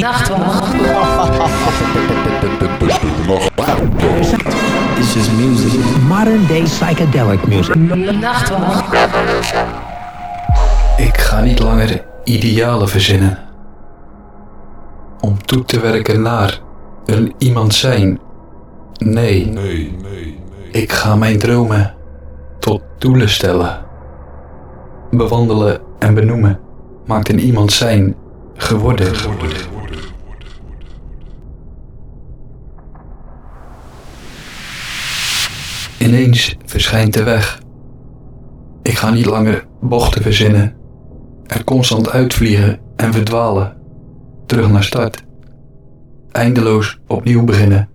Nachtwacht. It's just music. Modern day psychedelic music. Nachtwacht. Ik ga niet langer idealen verzinnen. Om toe te werken naar een iemand zijn. Nee, Nee, nee, nee. ik ga mijn dromen tot doelen stellen. Bewandelen en benoemen maakt een iemand zijn geworden. Ineens verschijnt de weg. Ik ga niet langer bochten verzinnen. Er constant uitvliegen en verdwalen. Terug naar start. Eindeloos opnieuw beginnen.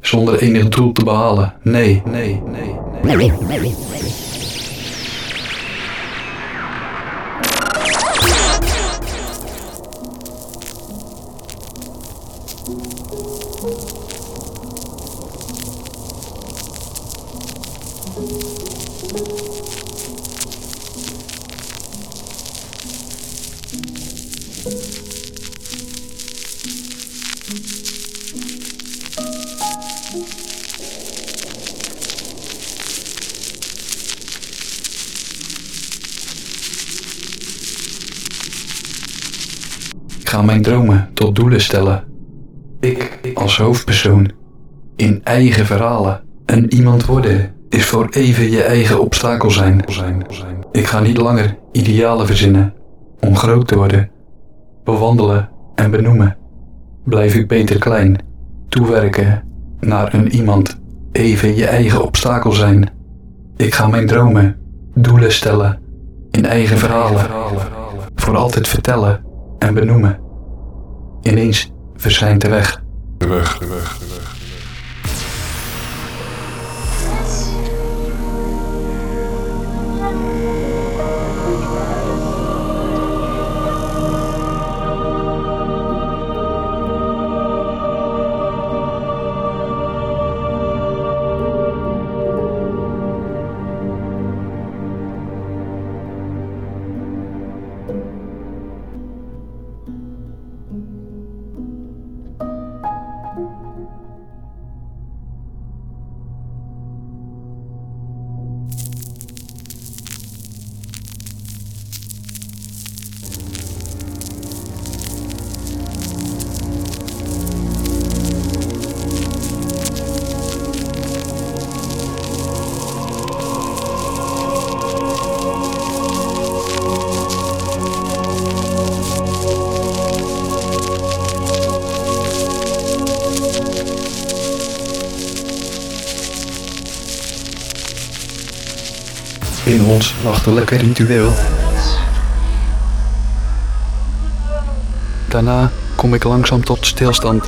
Zonder enig doel te behalen. Nee, nee, nee, nee. Ga mijn dromen tot doelen stellen. Ik als hoofdpersoon. In eigen verhalen. Een iemand worden is voor even je eigen obstakel zijn. Ik ga niet langer idealen verzinnen om groot te worden. Bewandelen en benoemen. Blijf ik beter klein. Toewerken naar een iemand. Even je eigen obstakel zijn. Ik ga mijn dromen, doelen stellen. In eigen verhalen. Voor altijd vertellen en benoemen. Ineens verschijnt de weg. De weg, de weg, de weg. Ons nachtelijke ritueel. Daarna kom ik langzaam tot stilstand.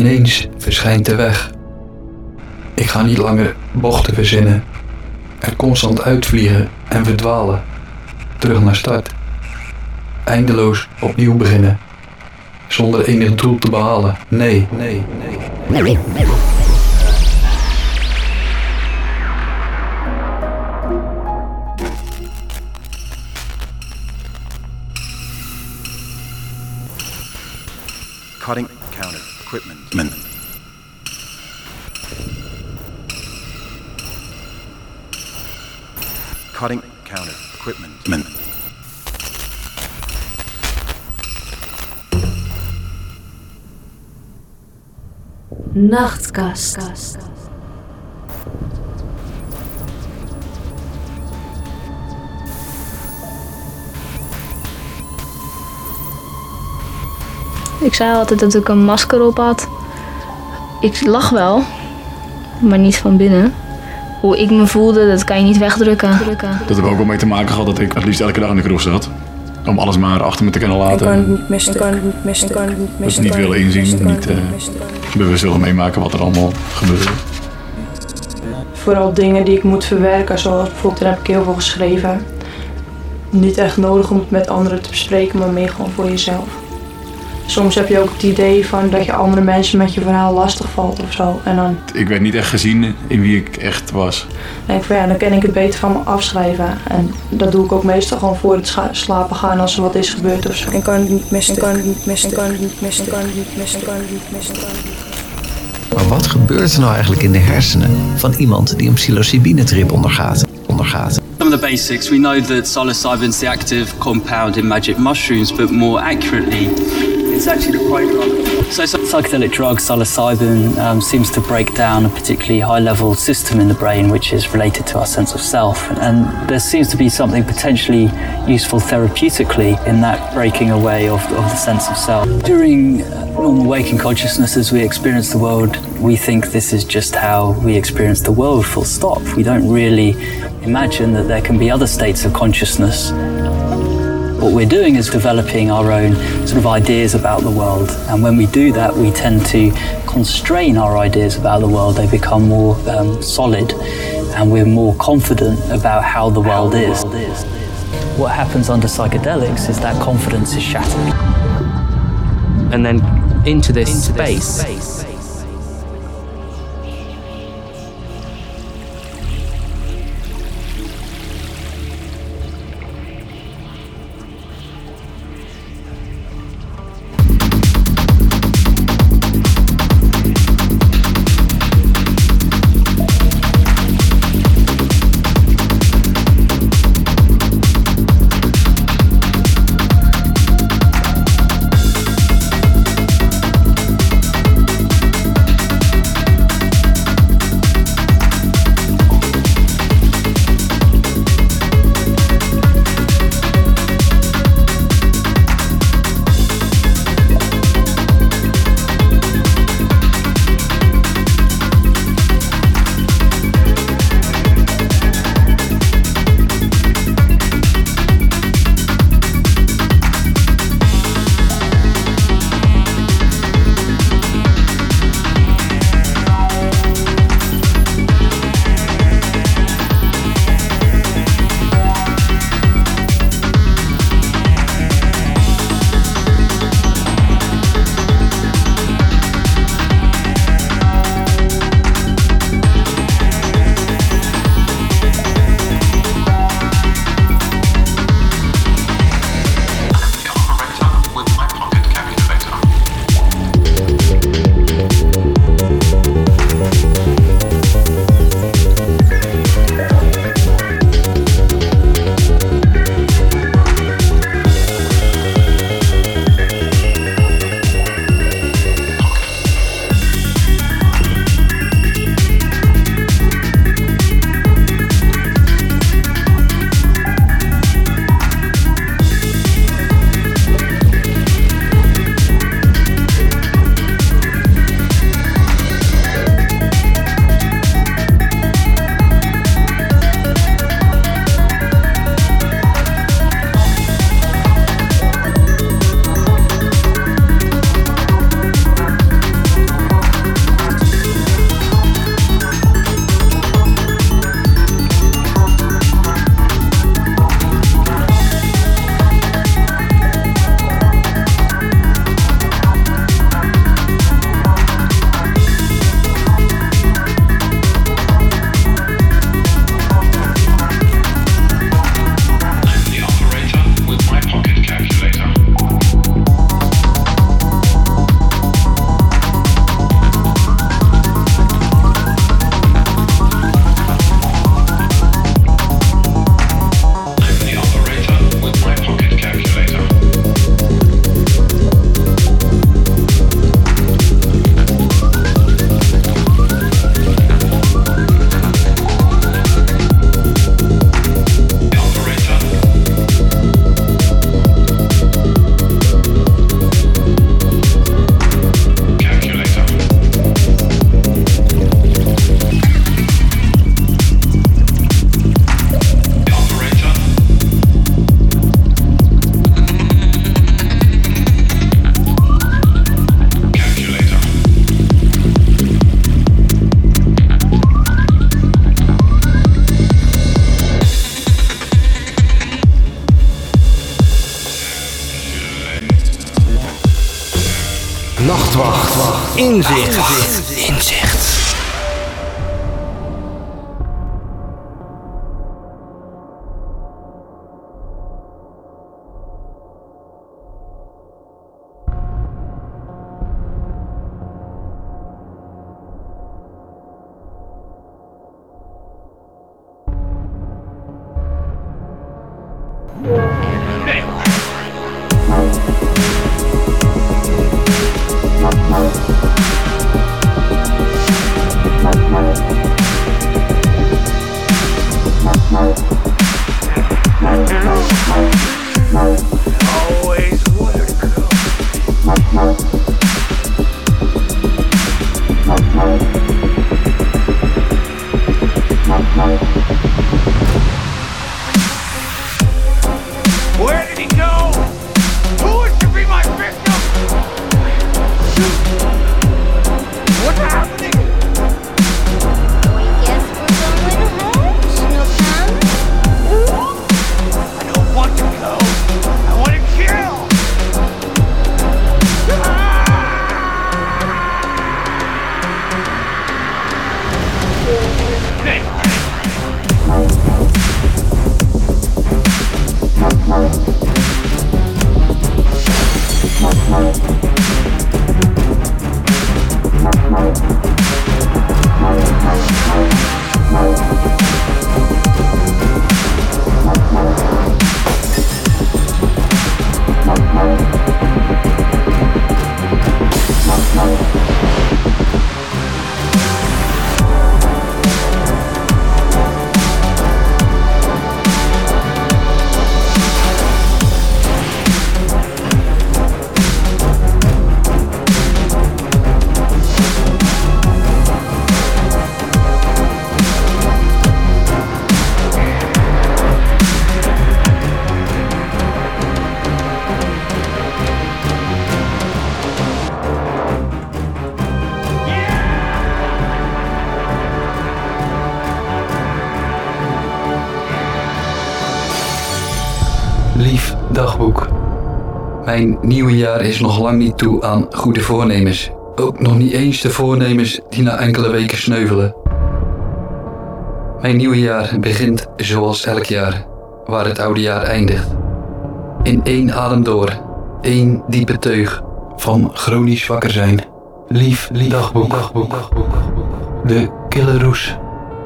Ineens verschijnt de weg. Ik ga niet langer bochten verzinnen. Er constant uitvliegen en verdwalen. Terug naar start. Eindeloos opnieuw beginnen. Zonder enig doel te behalen. Nee, nee, nee. Cutting counter equipment. Men. Cutting counter equipment. Men. Nachtkast. Ik zei altijd dat ik een masker op had. Ik lach wel, maar niet van binnen. Hoe ik me voelde, dat kan je niet wegdrukken. Dat heeft ook wel mee te maken gehad dat ik het liefst elke dag in de kroeg zat. Om alles maar achter me te kunnen Ik kan het laten. niet missen. Ik kan het niet missen. Ik kan het niet missen. niet willen inzien, niet eh, bewust willen meemaken wat er allemaal gebeurde. Vooral dingen die ik moet verwerken, zoals bijvoorbeeld, daar heb ik heel veel geschreven. Niet echt nodig om het met anderen te bespreken, maar meer gewoon voor jezelf. Soms heb je ook het idee van dat je andere mensen met je verhaal lastig valt of zo. En dan Ik werd niet echt gezien in wie ik echt was. denk ik van ja, dan kan ik het beter van me afschrijven. En dat doe ik ook meestal gewoon voor het scha- slapen gaan als er wat is gebeurd of zo. Ik kan het niet missen. Ik kan het niet missen. Ik kan het niet missen. Ik kan het niet missen. Ik kan het niet missen. Kan het niet missen. Maar wat gebeurt er nou eigenlijk in de hersenen van iemand die een psilocybine-trip ondergaat? ondergaat? Some of the basics. We know that psilocybin is the active compound in magic mushrooms, but more accurately, it's actually prodrug. So, so psychedelic drugs, psilocybin um, seems to break down a particularly high-level system in the brain, which is related to our sense of self. And there seems to be something potentially useful therapeutically in that breaking away of, of the sense of self. During normal waking consciousness, as we experience the world, we think this is just how we experience the world. Full stop. We don't really imagine that there can be other states of consciousness. What we're doing is developing our own sort of ideas about the world. And when we do that, we tend to constrain our ideas about the world. They become more um, solid and we're more confident about how the world is. What happens under psychedelics is that confidence is shattered. and then into this into space. Nachtwacht. Mijn nieuwe jaar is nog lang niet toe aan goede voornemens. Ook nog niet eens de voornemens die na enkele weken sneuvelen. Mijn nieuwe jaar begint zoals elk jaar, waar het oude jaar eindigt. In één adem door, één diepe teug van chronisch wakker zijn. Lief, lief dagboek, dagboek, dagboek. De kille roes,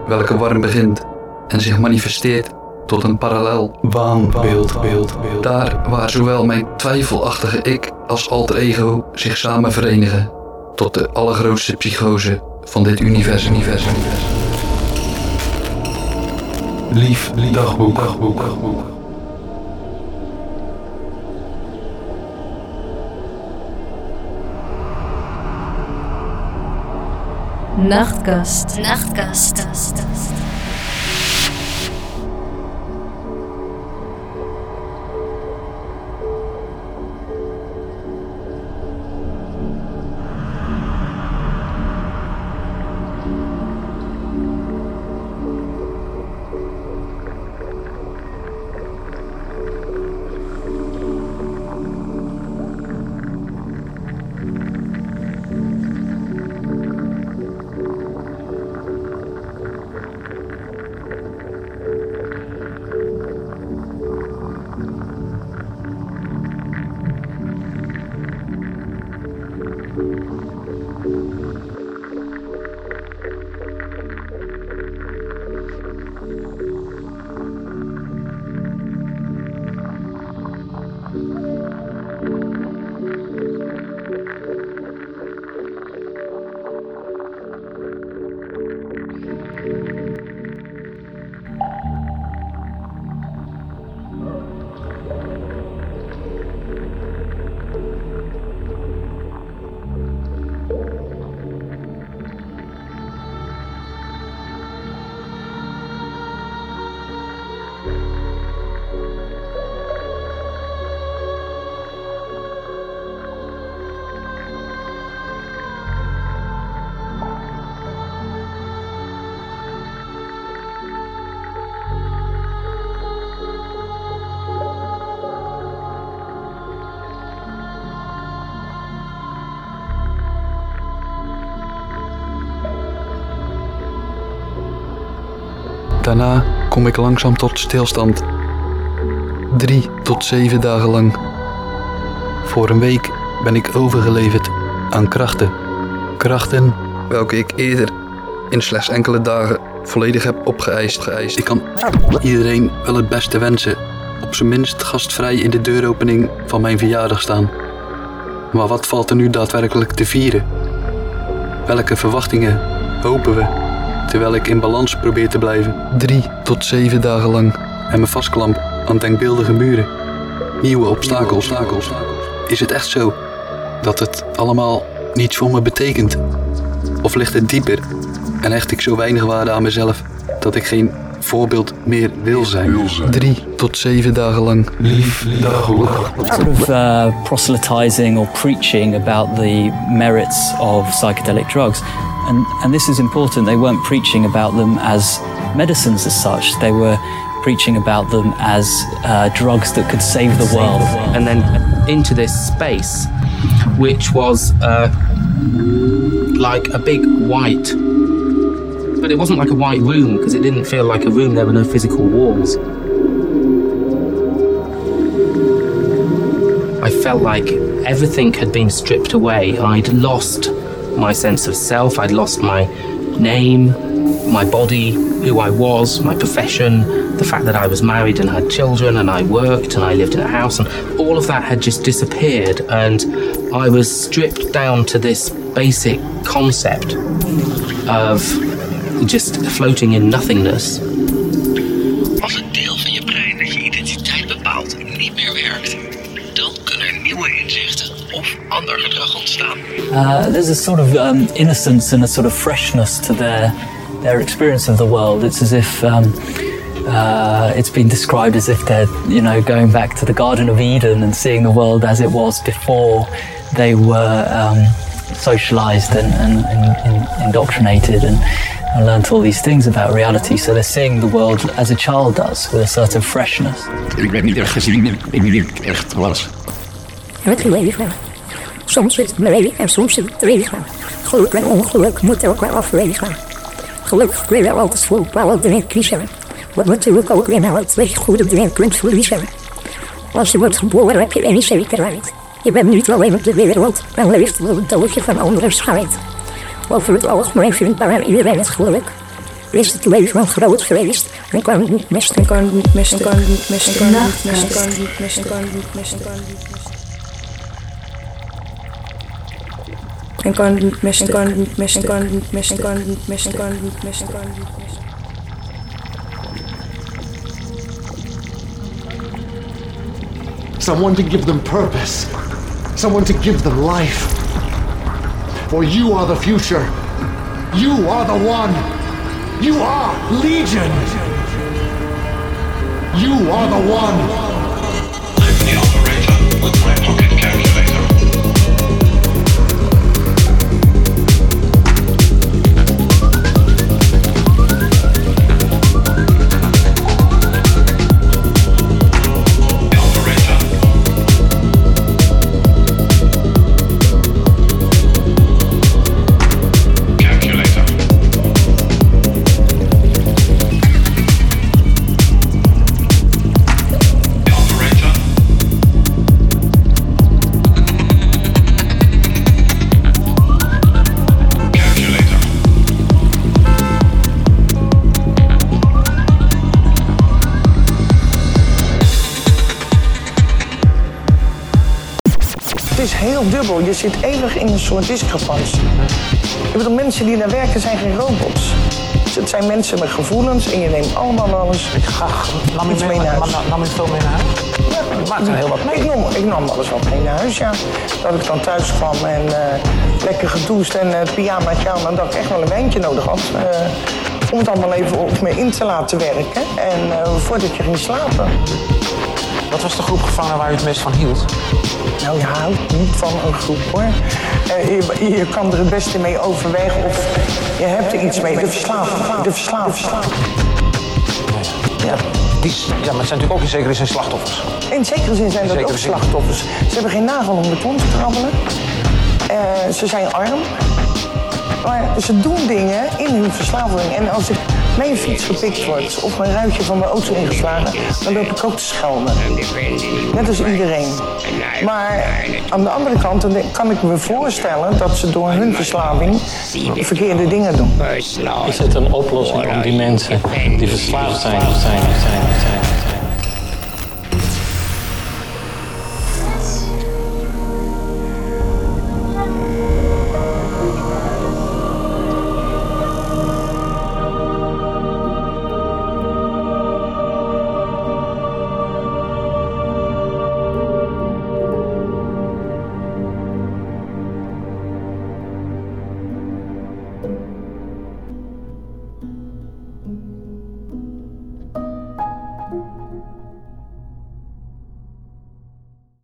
welke warm begint en zich manifesteert tot een parallel waanbeeld. Beeld, beeld. Daar waar zowel mijn twijfelachtige ik als alter ego zich samen verenigen tot de allergrootste psychose van dit universum. universum. Lief, lief dagboek, dagboek, dagboek. Nachtkast. Nachtkast. Daarna kom ik langzaam tot stilstand. Drie tot zeven dagen lang. Voor een week ben ik overgeleverd aan krachten. Krachten welke ik eerder in slechts enkele dagen volledig heb opgeëist. geëist. Ik kan iedereen wel het beste wensen. Op zijn minst gastvrij in de deuropening van mijn verjaardag staan. Maar wat valt er nu daadwerkelijk te vieren? Welke verwachtingen hopen we? Terwijl ik in balans probeer te blijven. Drie tot zeven dagen lang en me vastklamp aan denkbeeldige muren. Nieuwe obstakels. obstakels. Is het echt zo dat het allemaal niets voor me betekent? Of ligt het dieper en hecht ik zo weinig waarde aan mezelf dat ik geen voorbeeld meer wil zijn? Drie tot zeven dagen lang. Lief dagelijks. sort of uh, proselytizing or preaching about the merits of psychedelic drugs. And, and this is important. They weren't preaching about them as medicines as such. They were preaching about them as uh, drugs that could save the world. And then into this space, which was uh, like a big white. But it wasn't like a white room because it didn't feel like a room. There were no physical walls. I felt like everything had been stripped away. I'd lost my sense of self, I'd lost my name, my body, who I was, my profession, the fact that I was married and had children and I worked and I lived in a house, and all of that had just disappeared. And I was stripped down to this basic concept of just floating in nothingness. Als een deel van je brein dat je identiteit bepaalt niet meer werkt, dan kunnen er nieuwe inzichten of ander gedrag ontstaan. Uh, there's a sort of um, innocence and a sort of freshness to their their experience of the world. It's as if um, uh, it's been described as if they're you know going back to the Garden of Eden and seeing the world as it was before they were um, socialized and, and, and, and indoctrinated and, and learnt all these things about reality. So they're seeing the world as a child does with a certain freshness. Ik werd niet echt gezien in wie ik echt was. Het leven. Soms is het leven en soms is het regen. Geluk en ongeluk moeten ook wel afwegen. Gelukkig kun je wel altijd voor bepaalde dingen kiezen. Wat natuurlijk ook weer nou het twee goede dingen kunt verliezen. Als je wordt geboren heb je geen zekerheid. Je bent niet alleen op de wereld en leeft op het doodje van anderen schijt. Over het algemeen vindt bijna iedereen het geluk. Is het leven een groot feest en kan het niet kan niet missen, kan het niet kan niet missen, kan het niet kan niet missen, kan het niet missen. En kan niet missen, kan het niet missen, kan het niet missen, kan niet missen, kan niet missen, kan het niet missen. Someone to give them purpose. Someone to give them life. For you are the future. You are the one. You are Legion. You are the one. Het zit eeuwig in een soort discrepantie. Ik bedoel, mensen die daar werken zijn geen robots. Dus het zijn mensen met gevoelens en je neemt allemaal alles Ik ga, nam iets mee, naar huis. nam, nam je veel mee naar huis? Ja, er heel wat mee. Ik nam, ik nam alles wat mee naar huis, ja. Dat ik dan thuis kwam en eh, lekker gedoucht en het pyjamaatje aan. En dat ik echt wel een wijntje nodig had. eh, om het allemaal even op me in te laten werken. En eh, voordat je ging slapen. Wat was de groep gevangenen waar u het meest van hield? Nou, je houdt niet van een groep hoor. Eh, je, je kan er het beste mee overwegen of je hebt er iets mee. De verslaving. De verslaving. Ja. Die, ja, maar het zijn natuurlijk ook in zekere zin slachtoffers. In zekere zin zijn dat ook zin. slachtoffers. Ze hebben geen nagel om de tong te krabbelen. Eh, ze zijn arm. Maar ze doen dingen in hun verslaving. En als ik mijn fiets gepikt wordt of mijn ruitje van mijn auto ingeslagen, dan loop ik ook te schelden. Net als iedereen. Maar aan de andere kant kan ik me voorstellen dat ze door hun verslaving verkeerde dingen doen. Is het een oplossing om die mensen die verslaafd zijn, zijn, zijn, zijn